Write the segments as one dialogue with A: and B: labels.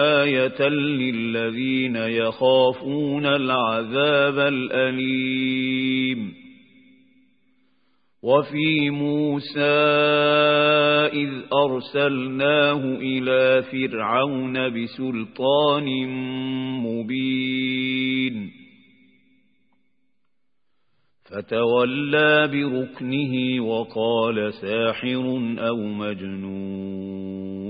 A: آية للذين يخافون العذاب الأليم. وفي موسى إذ أرسلناه إلى فرعون بسلطان مبين. فتولى بركنه وقال ساحر أو مجنون.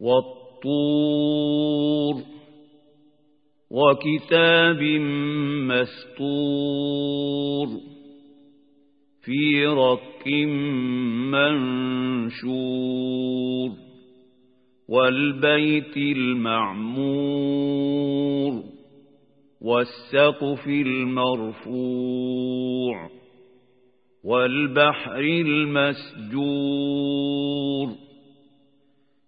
A: والطور وكتاب مستور في رك منشور والبيت المعمور والسقف المرفوع والبحر المسجور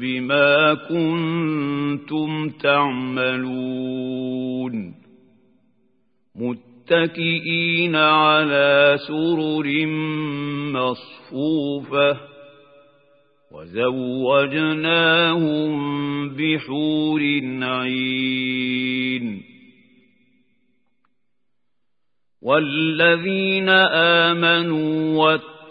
A: بما كنتم تعملون. متكئين على سرر مصفوفة وزوجناهم بحور عين. والذين آمنوا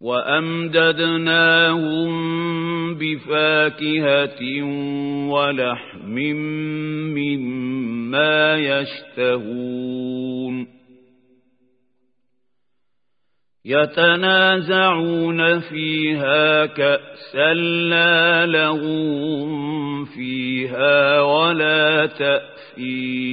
A: وأمددناهم بفاكهة ولحم مما يشتهون. يتنازعون فيها كأسا لا لغو فيها ولا تأثير